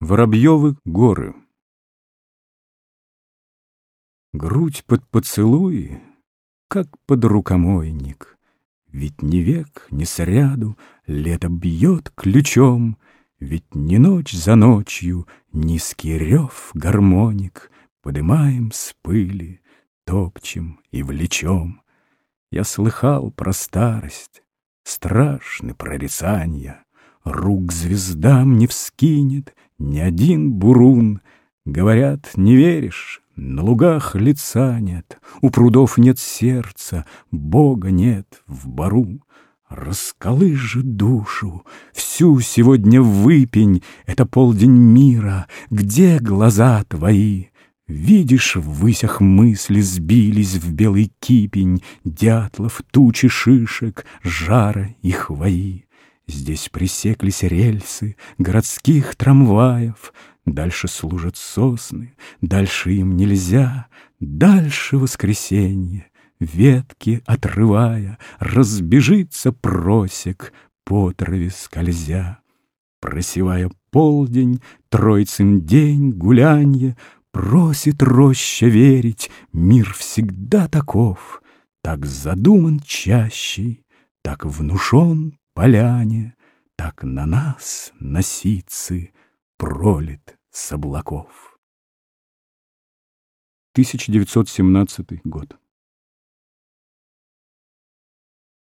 Воробьевы горы. Грудь под поцелуи, как под рукомойник, Ведь ни век, ни сряду лето бьет ключом, Ведь не ночь за ночью низкий рев гармоник. Подымаем с пыли, топчем и влечем. Я слыхал про старость, страшны прорицания, Рук звездам не вскинет ни один бурун. Говорят, не веришь, на лугах лица нет, У прудов нет сердца, Бога нет в бару. Расколыжи душу, всю сегодня выпень, Это полдень мира, где глаза твои? Видишь, в высях мысли сбились в белый кипень Дятлов, тучи шишек, жара и хвои. Здесь пресеклись рельсы городских трамваев, Дальше служат сосны, дальше им нельзя, Дальше воскресенье, ветки отрывая, Разбежится просек, по траве скользя. Просевая полдень, Троицын день гулянье, Просит роща верить, мир всегда таков, Так задуман чаще, так внушен поляне, Так на нас, носицы, пролит с облаков. 1917 год.